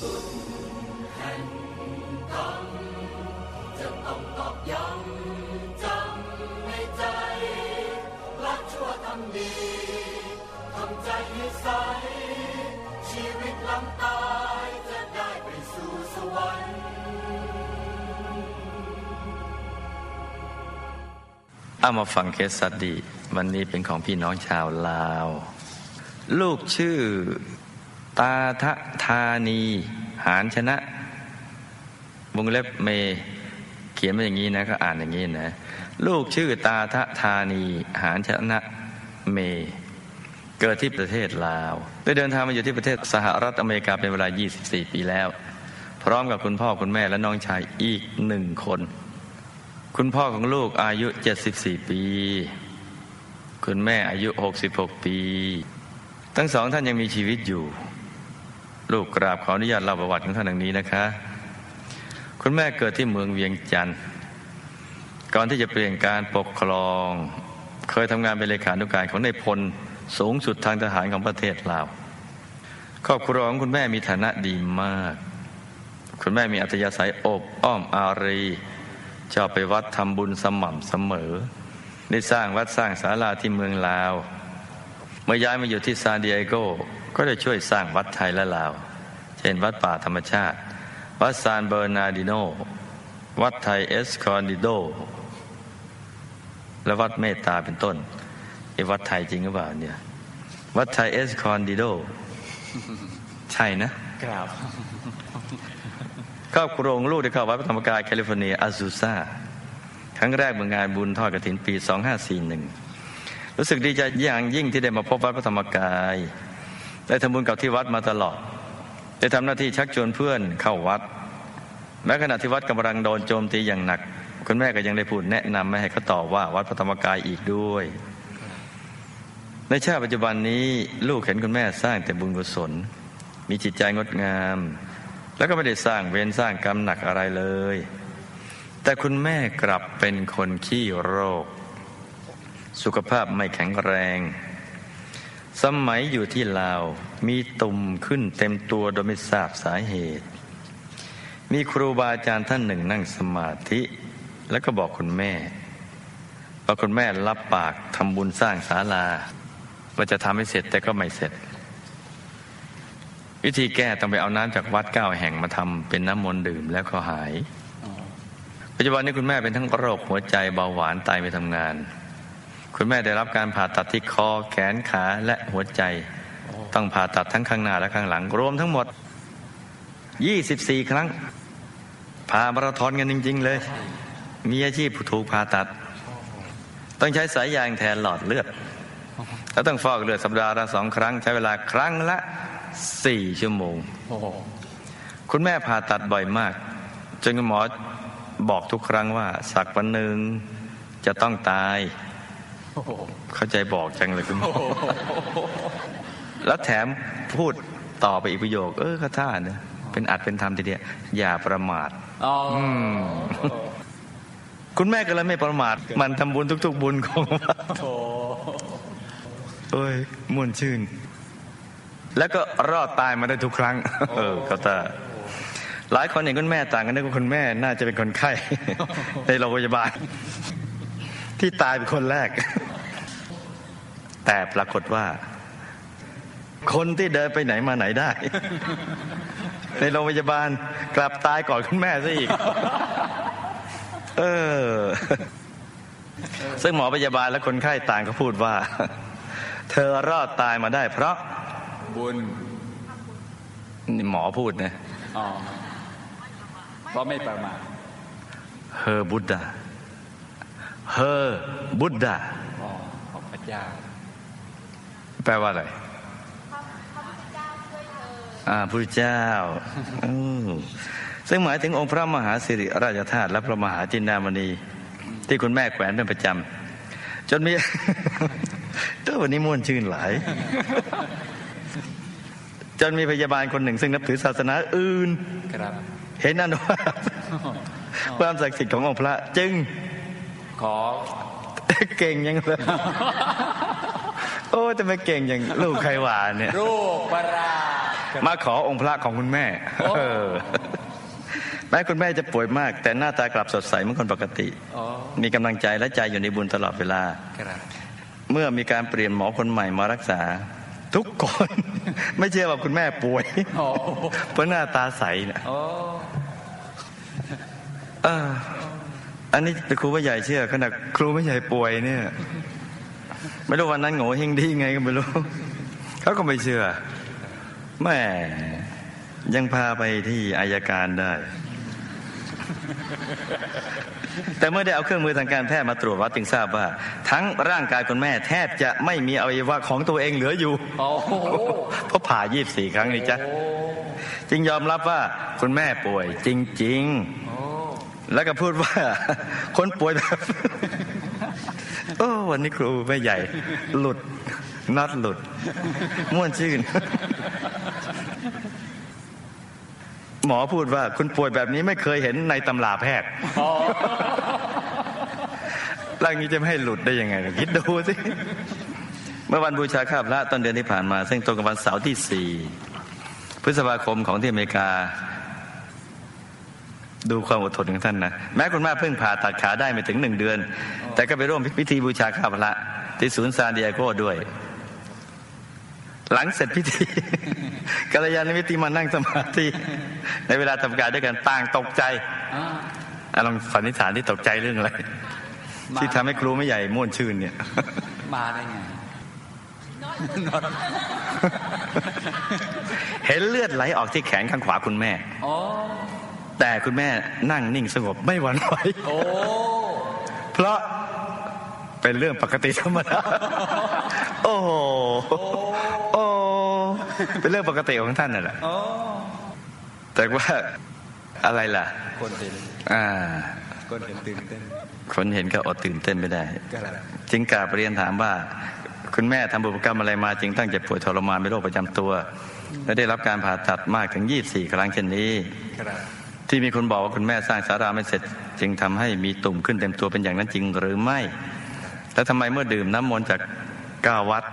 เอามาฟังเคสสตดีวันนี้เป็นของพี่น้องชาวลาว ลูกชื่อ ตาทะธานี หานชนะ วงเล็บเม เขียนมาอย่างนี้นะก็อ่านอย่างนี้นะ ลูกชื่อตาทะธานี หานชนะเม เกิดที่ประเทศลาว ได้เดินทางมาอยู่ที่ประเทศสหรัฐอเมริกาเป็นเวลา 24 ปีแล้ว พร้อมกับคุณพ่อคุณแม่และน้องชายอีกหนึ่งคน คุณพ่อของลูกอายุ 74 ปี คุณแม่อายุ 66 ปี ทั้งสองท่านยังมีชีวิตอยู่ ลูกกราบขออนุญาตเล่าประวัติของท่านดังนี้นะคะ คุณแม่เกิดที่เมืองเวียงจันทร์ก่อนที่จะเปลี่ยนการปกครอง เคยทำงานเป็นเลขานุการของในายพลสูงสุดทางทหารของประเทศลาวครอบครัวของคุณแม่มีฐานะดีมาก คุณแม่มีอัธยาศัยอบอ้อมอารีชอบไปวัดทำบุญสม่ำเสมอ ได้สร้างวัดสร้างศาลาที่เมืองลาว เมื่อย้ายมาอยู่ที่ซานดิเอโก ก็ได้ช่วยสร้างวัดไทยและลาว เช่นวัดป่าธรรมชาติ วัดซานเบอร์นาร์ดิโน วัดไทยเอสคอนดิโด และวัดเมตตาเป็นต้นไอ้วัดไทยจริงหรือเปล่าเนี่ย วัดไทยเอสคอนดิโด ใช่นะครับครอบครัวของลูกได้เข้าวัดพระธรรมกายแคลิฟอร์เนียอาซูซาครั้งแรกเมื่องานบุญทอดกระถินปี 2541 รู้สึกดีใจอย่างยิ่งที่ได้มาพบวัดพระธรรมกาย ได้ทำบุญกับที่วัดมาตลอด ได้ทำหน้าที่ชักชวนเพื่อนเข้าวัด แม้ขณะที่วัดกำลังโดนโจมตีอย่างหนัก คุณแม่ก็ยังได้พูดแนะนำไม่ให้เขาต่อว่าวัดพระธรรมกายอีกด้วย ในชาติปัจจุบันนี้ลูกเห็นคุณแม่สร้างแต่บุญกุศล มีจิตใจงดงาม แล้วก็ไม่ได้สร้างเวรสร้างกรรมหนักอะไรเลย แต่คุณแม่กลับเป็นคนขี้โรค สุขภาพไม่แข็งแรง สมัยอยู่ที่ลาว มีตุ่มขึ้นเต็มตัวโดยไม่ทราบสาเหตุ มีครูบาอาจารย์ท่านหนึ่งนั่งสมาธิ แล้วก็บอกคุณแม่ว่าคุณแม่รับปากทำบุญสร้างศาลา ว่าจะทำให้เสร็จแต่ก็ไม่เสร็จ วิธีแก้ต้องไปเอาน้ำจากวัดเก้าแห่งมาทำเป็นน้ำมนต์ดื่มแล้วก็หายปัจจุบันนี้คุณแม่เป็นทั้งโรคหัวใจเบาหวานไตไม่ทำงาน คุณแม่ได้รับการผ่าตัดที่คอแขนขาและหัวใจ ต้องผ่าตัดทั้งข้างหน้าและข้างหลัง รวมทั้งหมด 24 ครั้งผ่ามาราธอนกันจริง ๆ เลย มีอาชีพถูกผ่าตัด ต้องใช้สายยางแทนหลอดเลือดแล้วต้องฟอกเลือดสัปดาห์ละสองครั้ง ใช้เวลาครั้งละสี่ชั่วโมง คุณแม่ผ่าตัดบ่อยมาก จนคุณหมอบอกทุกครั้งว่า สักวันหนึ่งจะต้องตาย เข้าใจบอกจังเลยคุณหมอแล้วแถมพูดต่อไปอีกประโยค เออข้าท่าเนะเป็นอัดเป็นธรรมทีเดียวอย่าประมาทอ๋อมคุณแม่ก็เลยไม่ประมาท มันทำบุญทุก ๆ บุญของวัดโถเอ้ยม่วนชื่น แล้วก็รอดตายมาได้ทุกครั้ง เออเขาตาหลายคนเห็นคุณแม่ต่างกันนึกว่าคุณแม่น่าจะเป็นคนไข้ในโรงพยาบาล ที่ตายเป็นคนแรก แต่ปรากฏว่า คนที่เดินไปไหนมาไหนได้ ในโรงพยาบาลกลับตายก่อนคุณแม่ซะอีก เออ ซึ่งหมอพยาบาลและคนไข้ต่างก็พูดว่า เธอรอดตายมาได้ เพราะบุญนี่หมอพูดนะอ๋อเพราะไม่ประมาทเฮอบุตดา เฮอบุตดาอ๋อของพระเจ้า แปลว่าอะไรอ่าพระเจ้าอืมซึ่งหมายถึงองค์พระมหาสิริราชธาตุและพระมหาจินดามณี ที่คุณแม่แขวนเป็นประจำจนมีตัววันนี้ม่วนชื่นหลายจนมีพยาบาลคนหนึ่ง ซึ่งนับถือศาสนาอื่นครับเห็นนั่นว่าความศักดิ์สิทธิ์ขององค์พระจึง ขอ เก่งยังเลยโอ้จะไม่เก่งอย่างลูกใครหวานเนี่ยรูปประราชมาขอองค์พระของคุณแม่โอ้เออแม้คุณแม่จะป่วยมาก แต่หน้าตากลับสดใสเหมือนคนปกติอ๋อมีกำลังใจและใจอยู่ในบุญตลอดเวลาครับเมื่อมีการเปลี่ยนหมอคนใหม่มารักษา ทุกคน ไม่เชื่อว่าคุณแม่ป่วยโอ้เพราะหน้าตาใสนะโอันนี้ครูไม่ใหญ่เชื่อขนาดครูไม่ใหญ่ป่วยเนี่ย ไม่รู้วันนั้นโง่เฮงดีไงก็ไม่รู้เขาก็ไม่เชื่อแม่ยังพาไปที่อายการได้ แต่เมื่อได้เอาเครื่องมือทางการแพทย์มาตรวจวัดจึงทราบว่า ทั้งร่างกายคุณแม่แทบจะไม่มีอวัยวะของตัวเองเหลืออยู่เพราะผ่ายี่สี่ครั้งนี่จ้ะจึงยอมรับว่าคุณแม่ป่วยจริง ๆ แล้วก็พูดว่า คนป่วยแบบโอ้วันนี้ครูแม่ใหญ่ หลุดน็อตหลุด ม่วนชื่น หมอพูดว่าคุณป่วยแบบนี้ไม่เคยเห็นในตำราแพทย์โอ้ร่างนี้จะไม่ให้หลุดได้ยังไง คิดดูสิ เมื่อวันบูชาข้าพระต้นเดือนที่ผ่านมา ซึ่งตรงกับวันเสาร์ที่4พฤษภาคมของที่อเมริกา ดูความอดทนของท่านนะแม้คุณแม่เพิ่งผ่าตัดขาได้ไม่ถึงหนึ่งเดือน แต่ก็ไปร่วมพิธีบูชาข้าพระที่ศูนย์ซานดิเอโกด้วย หลังเสร็จพิธีกัลยาณมิตรมานั่งสมาธิในเวลาทำการด้วยกันต่างตกใจอ่าอะลองสันนิษฐานที่ตกใจเรื่องอะไรมาที่ทำให้ครูไม่ใหญ่ม่วนชื่นเนี่ย มาได้ไงเห็นเลือดไหลออกที่แขนข้างขวาคุณแม่โอ้ แต่คุณแม่นั่งนิ่งสงบไม่หวั่นไหวโอ้เพราะเป็นเรื่องปกติธรรมดาโอ้โหโอ้เป็นเรื่องปกติของท่านนั่นแหละโอ้แต่ว่าอะไรล่ะ คนเห็นอ่า คนเห็นตื่นเต้น คนเห็นก็อดตื่นเต้นไม่ได้ก็แล้วจึงกราบเรียนถามว่า คุณแม่ทำบุพกรรมอะไรมาจึงตั้งเจ็บป่วยทรมานเป็นโรคประจำตัว และได้รับการผ่าตัดมากถึง 24 ครั้งเช่นนี้ครับ ที่มีคนบอกว่าคุณแม่สร้างสาราไม่เสร็จ จึงทำให้มีตุ่มขึ้นเต็มตัวเป็นอย่างนั้นจริงหรือไม่ แล้วทำไมเมื่อดื่มน้ำมนต์จากก้าวัด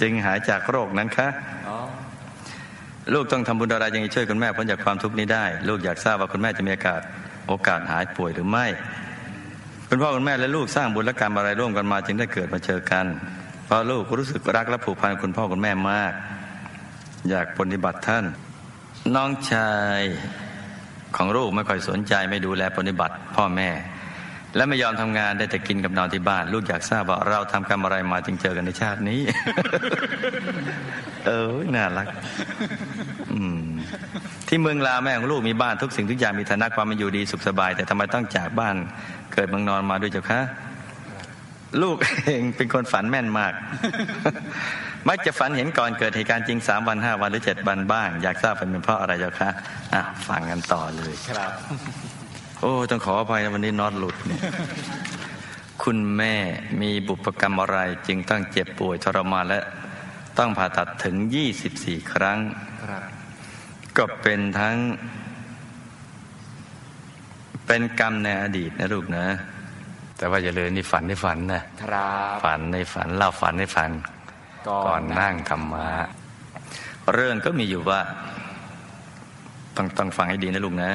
จึงหายจากโรคนั้นคะลูกต้องทำบุญอะไรจึงช่วยคุณแม่พ้นจากความทุกข์นี้ได้ ลูกอยากทราบว่าคุณแม่จะมีโอกาสโอกาสหายป่วยหรือไม่ คุณพ่อคุณแม่และลูกสร้างบุญและกรรมอะไรร่วมกันมา จึงได้เกิดมาเจอกันเพราะลูกรู้สึกรักและผูกพันกับคุณพ่อคุณแม่มาก อยากปฏิบัติท่าน น้องชาย ของลูกไม่ค่อยสนใจไม่ดูแลปฏิบัติพ่อแม่ และไม่ยอมทำงานได้แต่กินกับนอนที่บ้าน ลูกอยากทราบว่าเราทำกรรมอะไรมาจึงเจอกันในชาตินี้ เออน่ารัก อืมที่เมืองลาแม่ของลูกมีบ้านทุกสิ่งทุกอย่างมีฐานะความเป็นอยู่ดีสุขสบาย แต่ทำไมต้องจากบ้านเกิดเมืองนอนมาด้วยเจ้าคะ ลูกเองเป็นคนฝันแม่นมาก มักจะฝันเห็นก่อนเกิดเหตุการณ์จริงสามวันห้าวันหรือเจ็ดวันบ้าง อยากทราบเป็นเพราะอะไรเจ้าคะอะฟังกันต่อเลยครับ โอ้ ต้องขออภัยนะวันนี้น็อตหลุดเนี่ยคุณแม่มีบุพกรรมอะไรจึงต้องเจ็บป่วยทรมานและต้องผ่าตัดถึง 24 ครั้งครับก็เป็นทั้ง เป็นกรรมในอดีตนะลูกนะ แต่ว่าอย่าเลยนี่ฝันในฝันนะครับฝันในฝันเล่าฝันในฝัน ก่อนนั่งธรรมะเรื่องก็มีอยู่ว่าต้องต้องฟังให้ดีนะลุงนะ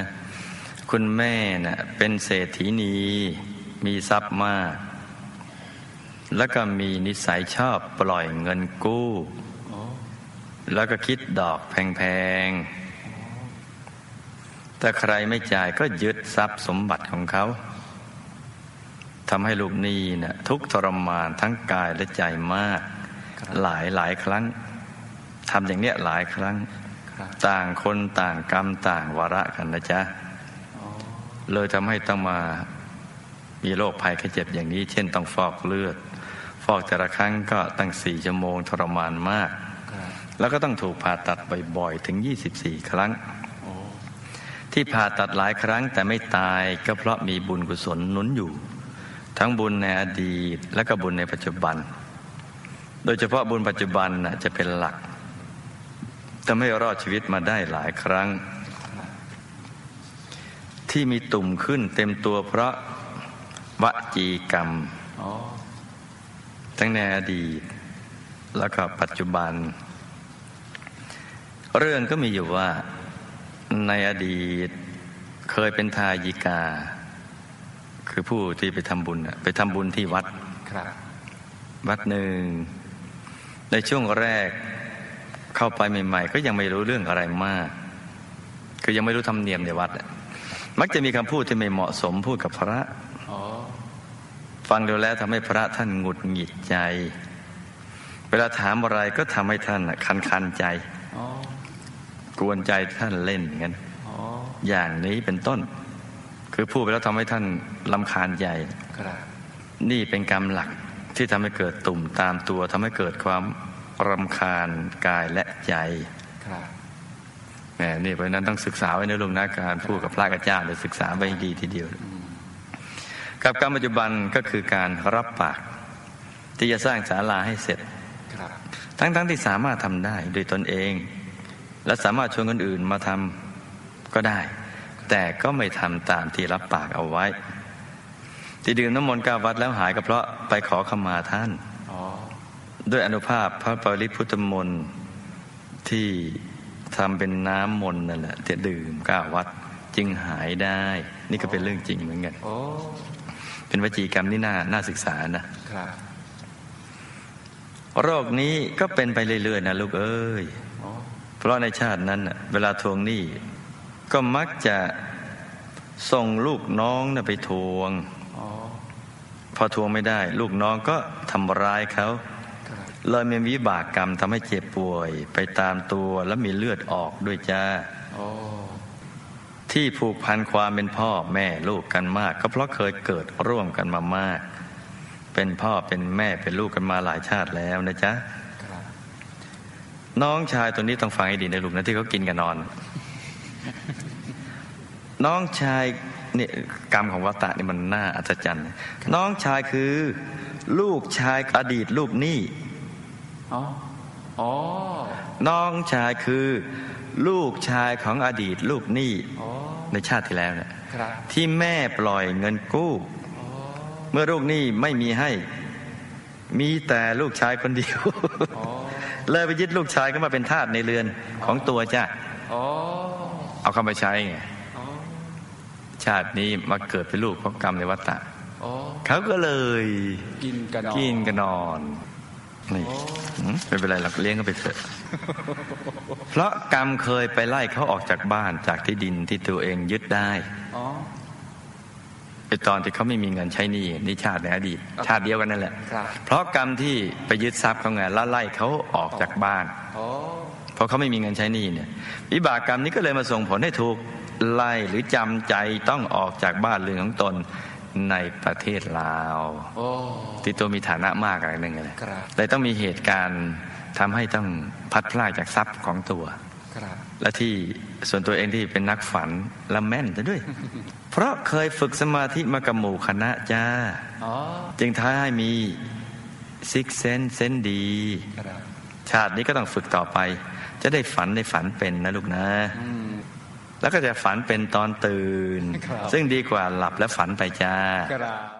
คุณแม่น่ะเป็นเศรษฐีนี มีทรัพย์มาก แล้วก็มีนิสัยชอบปล่อยเงินกู้โอ้แล้วก็คิดดอกแพงๆถ้าใครไม่จ่ายก็ยึดทรัพย์สมบัติของเขา ทำให้ลูกหนี้นะ่ะทุกข์ทรมานทั้งกายและใจมาก หลายหลายครั้งทำอย่างเนี้ยหลายครั้งครับต่างคนต่างกรรมต่างวาระกันนะจ๊ะอ๋อเลยทำให้ต้องมามีโรคภัยแค่เจ็บอย่างนี้ เช่นต้องฟอกเลือด ฟอกแต่ละครั้งก็ตั้งสี่ชั่วโมงทรมานมากครับแล้วก็ต้องถูกผ่าตัดบ่อยๆ ถึง 24 ครั้งโอ้ที่ผ่าตัดหลายครั้งแต่ไม่ตายก็เพราะมีบุญกุศลหนุนอยู่ ทั้งบุญในอดีตและก็บุญในปัจจุบัน โดยเฉพาะบุญปัจจุบันจะเป็นหลักทำให้รอดชีวิตมาได้หลายครั้ง ที่มีตุ่มขึ้นเต็มตัวเพราะวจีกรรม ทั้งในอดีต แล้วก็ปัจจุบัน เรื่องก็มีอยู่ว่าในอดีตเคยเป็นทายิกา คือผู้ที่ไปทำบุญน่ะไปทำบุญที่วัดครับ วัดหนึ่ง ในช่วงแรกเข้าไปใหม่ๆ ก็ยังไม่รู้เรื่องอะไรมาก คือยังไม่รู้ธรรมเนียมในวัดอะมักจะมีคำพูดที่ไม่เหมาะสมพูดกับพระอ๋อฟังดูแล้วทำให้พระท่านหงุดหงิดใจ เวลาถามอะไรก็ทำให้ท่านน่ะคันคันๆใจอ๋อกวนใจท่านเล่นอย่างนั้นอ๋ออย่างนี้เป็นต้น คือพูดไปแล้วทำให้ท่านลำคาญใจครับนี่เป็นกรรมหลักที่ทำให้เกิดตุ่มตามตัวทำให้เกิดความรำคาญกายและใจครับแหมนี่เพราะฉะนั้นต้องศึกษาไว้ในลุงนะการพูดกับพระกับเจ้าเลยศึกษาไว้ให้ดีทีเดียว กับการปัจจุบันก็คือการรับปาก ที่จะสร้างศาลาให้เสร็จครับทั้งๆทที่สามารถทำได้โดยตนเอง และสามารถชวนคนอื่นมาทำก็ได้ แต่ก็ไม่ทำตามที่รับปากเอาไว้ ที่ดื่มน้ำมนต์กาวัดแล้วหายก็เพราะไปขอขมาท่านอ๋อด้วยอนุภาพพระปริพุทธมนต์ที่ทำเป็นน้ำมนต์นั่นแหละที่ดื่มก้าวัดจึงหายได้ นี่ก็เป็นเรื่องจริงเหมือนกันโอ้เป็นวจีกรรมที่น่าน่าศึกษานะครับโรคนี้ก็เป็นไปเรื่อยๆนะลูกเอ้ยอ๋อเพราะในชาตินั้นน่ะเวลาทวงหนี้ ก็มักจะส่งลูกน้องน่ะไปทวงอ๋อพอทวงไม่ได้ ลูกน้องก็ทำร้ายเขาครับเลยมีวิบากกรรมทำให้เจ็บป่วย ไปตามตัวแล้วมีเลือดออกด้วยจ้าโอ้ที่ผูกพันความเป็นพ่อแม่ลูกกันมาก ก็เพราะเคยเกิดร่วมกันมามาก เป็นพ่อเป็นแม่เป็นลูกกันมาหลายชาติแล้วนะจ๊ะครับน้องชายตัวนี้ต้องฟังให้ดีนะลูกนะที่เขากินกันนอน น้องชายเนี่ยกรรมของวัตตะนี่มันน่าอัศจรรย์นะน้องชายคือ ลูกชายอดีตลูกหนี้อ๋ออ๋อน้องชายคือ ลูกชายของอดีตลูกหนี้อ๋อในชาติที่แล้วเนี่ยครับที่แม่ปล่อยเงินกู้อ๋อเมื่อลูกหนี้ไม่มีให้ มีแต่ลูกชายคนเดียวอ๋อเลยไปยึดลูกชายก็มาเป็นทาสในเรือนของตัวจ้ะอ๋อ เอาเข้ามาใช้ไงอ๋อชาตินี้มาเกิดเป็นลูกเพราะกรรมในวัฏฏะอ๋อเขาก็เลยกินกันกินกันนอนนี่หืมไม่เป็นไรหรอกเลี้ยงก็ไปเถอะ เพราะกรรมเคยไปไล่เขาออกจากบ้านจากที่ดินที่ตัวเองยึดได้อ๋อไอตอนที่เขาไม่มีเงินใช้หนี้นี่ชาติในอดีต ชาติเดียวกันนั่นแหละครับเพราะกรรมที่ไปยึดทรัพย์เขาไงแล้วไล่เขาออกจากบ้านอ๋อเพ ราะเขาไม่มีเงินใช้หนี้เนี่ยวิบากกรรมนี้ก็เลยมาส่งผลให้ถูกไล่หรือจำใจต้องออกจากบ้านเรือนของตนในประเทศลาวโอ้ที่ตัวมีฐานะมากอะไรหนึ่งเลยครับเลยต้องมีเหตุการณ์ทำให้ต้องพัดพลาดจากทรัพย์ของตัวครับและที่ส่วนตัวเองที่เป็นนักฝันและแม่นซะด้วย เพราะเคยฝึกสมาธิมากับหมู่คณะจ้าอ๋อจึงท้าให้มีซิกเซนเซนดีครับชาตินี้ก็ต้องฝึกต่อไป จะได้ฝันในฝันเป็นนะลูกนะอืมแล้วก็จะฝันเป็นตอนตื่นครับซึ่งดีกว่าหลับและฝันไปจ้าครับ